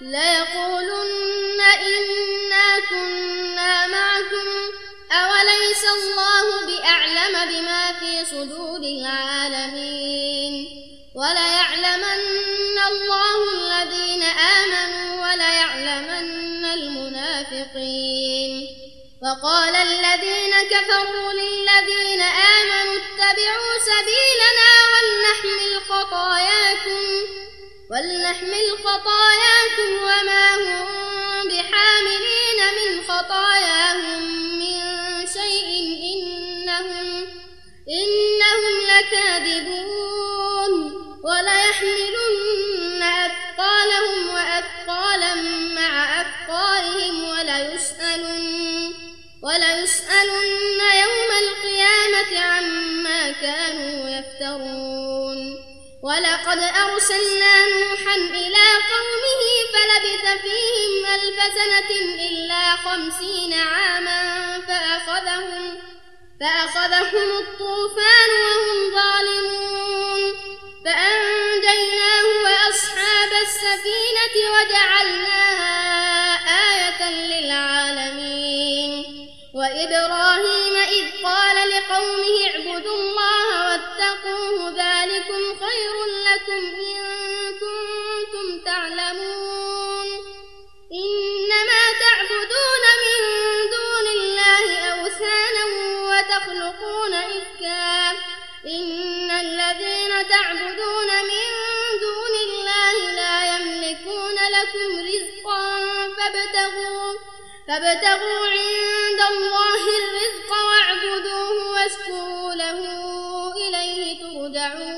ليقولن إنا كنا معكم أوليس الله بأعلم بما في صدور العالمين؟ وليعلمن الله الذين آمنوا وليعلمن المنافقين. وقال الذين كفروا للذين آمنوا اتبعوا سبيلنا ولنحمل خطاياكم ولنحمل خطاياكم أرسلنا نوحا إلى قومه فلبث فيهم ألف سنة إلا خمسين عاما فأخذهم فأخذهم الطوفان وهم ظالمون. فأنجيناه وأصحاب السفينة وجعلناها آية للعالمين. وإبراهيم إذ قال لقومه اعبدوا الله واتقوه ذلكم خير لكم إن كنتم تعلمون. إنما تعبدون من دون الله أوثانا وتخلقون إفكا. إن الذين تعبدون من دون الله لا يملكون لكم رزقا فابتغوا فابتغوا عند الله الرزق واعبدوه واشكروا له إليه ترجعون.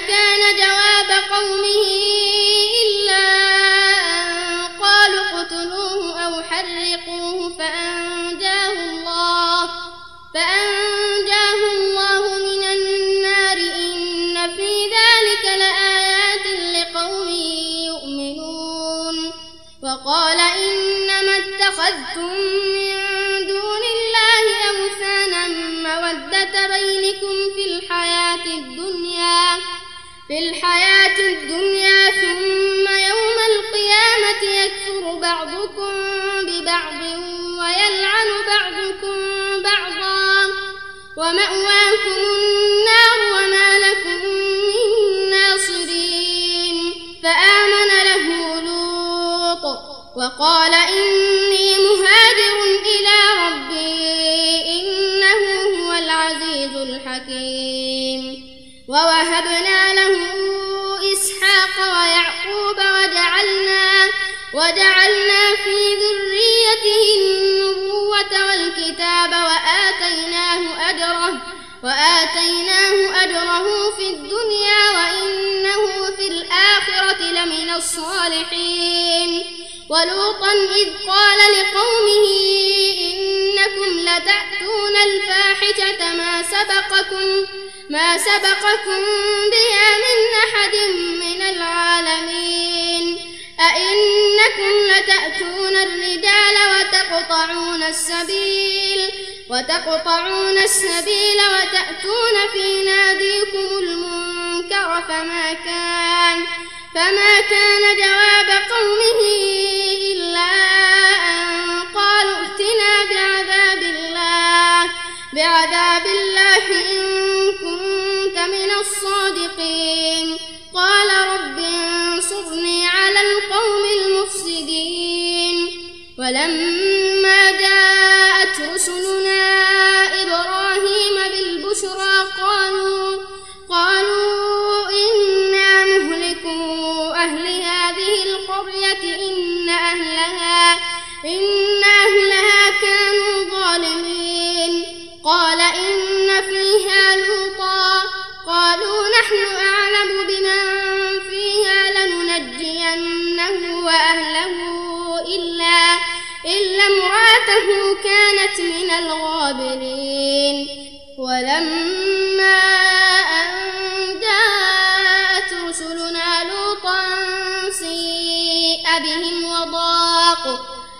فما ببعض ويلعن بعضكم بعضا ومأواكم النار وما لكم من ناصرين. فآمن له لوط وقال إني مهاجر إلى ربي إنه هو العزيز الحكيم. ووهبنا له وجعلنا في ذريته النبوة والكتاب وآتيناه أجره وآتيناه أجره في الدنيا وإنه في الآخرة لمن الصالحين. ولوطا إذ قال لقومه إنكم لتأتون الفاحشة ما سبقكم ما سبقكم بها من أحد من العالمين. أئنكم لتأتون الرجال وتقطعون السبيل وتقطعون السبيل وتأتون في ناديكم المنكر فما كان فما كان جواب قومه إلا أن قالوا ائتنا بعذاب الله بعذاب الله إن كنت من الصادقين. قال رب ولما جاءت رسلنا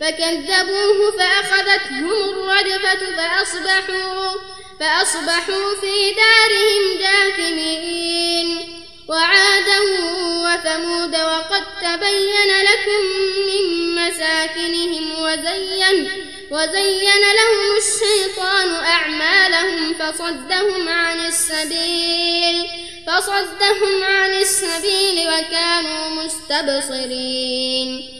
فكذبوه فأخذتهم الرجفة فأصبحوا فأصبحوا في دارهم جاثمين وعادا وثمود وقد تبين لكم من مساكنهم وزين وزين لهم الشيطان أعمالهم فصدهم عن السبيل فصدهم عن السبيل وكانوا مستبصرين.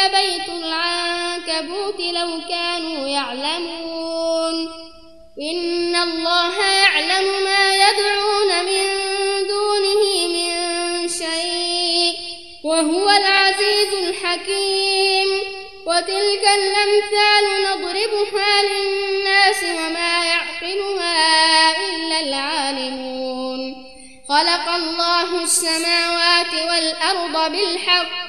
لبيت العنكبوت لو كانوا يعلمون. إن الله يعلم ما يدعون من دونه من شيء وهو العزيز الحكيم. وتلك الأمثال نضربها للناس وما يعقلها إلا العالمون. خلق الله السماوات والأرض بالحق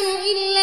أحسن إلا إلا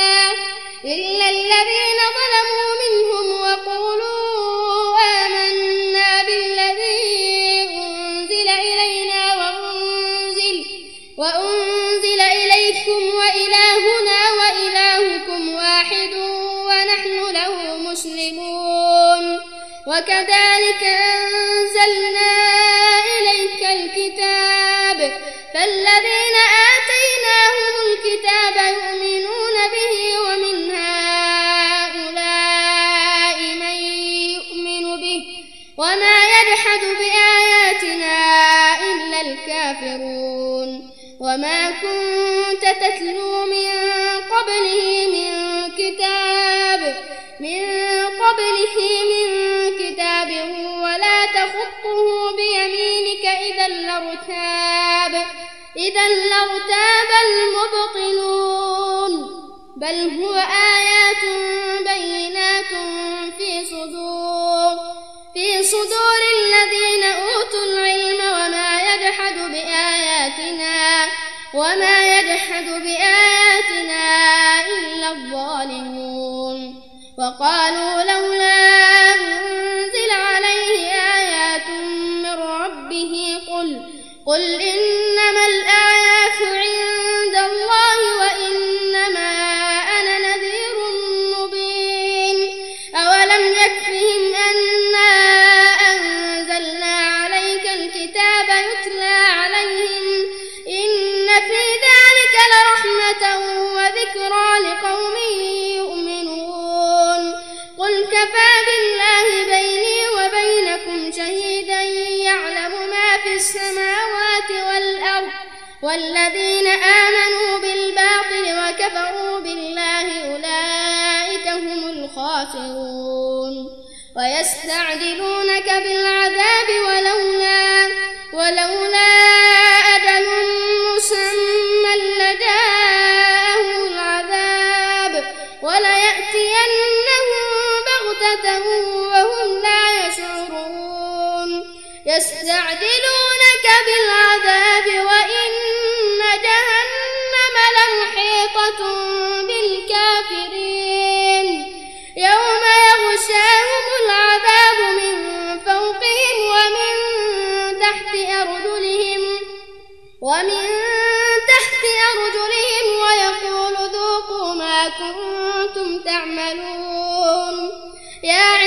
تتلو من قبله من كتاب من قبله من كتاب ولا تخطه بيمينك إذا لارتاب إذا لارتاب المبطلون. بل هو آيات بينات في صدور في صدور الذين وما يجحد بآياتنا إلا الظالمون. وقالوا لولا أنزل عليه آيات من ربه قل قل إنما ويستعجلونك بالعذاب ولولا ولولا ومن تحت أرجلهم ويقول ذوقوا ما كنتم تعملون. يا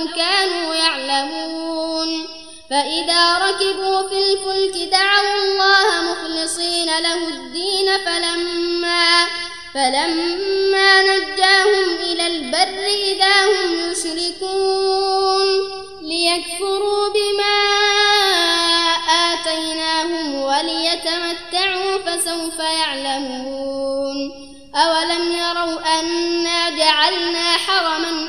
لو كانوا يعلمون. فإذا ركبوا في الفلك دعوا الله مخلصين له الدين فلما فلما نجاهم إلى البر إذا هم يشركون. ليكفروا بما آتيناهم وليتمتعوا فسوف يعلمون. أولم يروا أنا جعلنا حرما